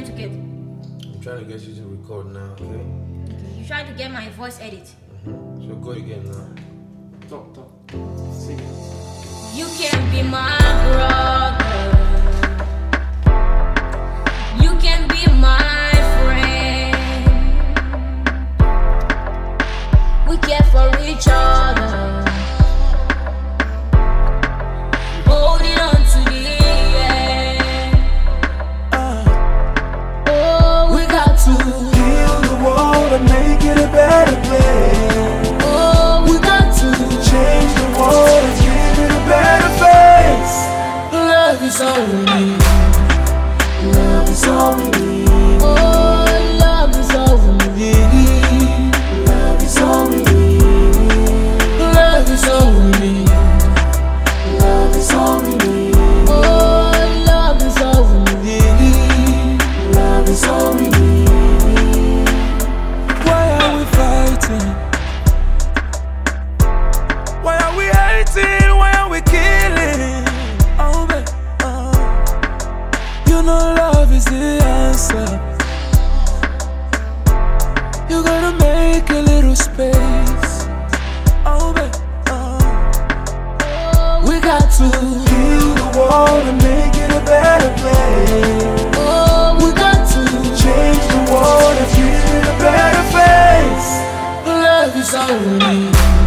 trying to get? I'm trying to get you to record now, okay? You trying to get my voice edit? Mm-hmm. So go again now. Talk, talk. Sing it. You can be my brother. You can be my friend. We care for each other. Love is all we need. Oh. Love is all we need. Love is all we need. Love is all we need. Oh, love is all we need. Love is all we need. Why are we fighting? to heal the wall and make it a better place. Oh, we got to change the world and feel it a better face. Love is all we need.